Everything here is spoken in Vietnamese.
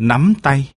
nắm tay.